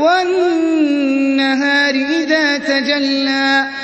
وَالنَّهَارِ إِذَا تَجَلَّىٰ.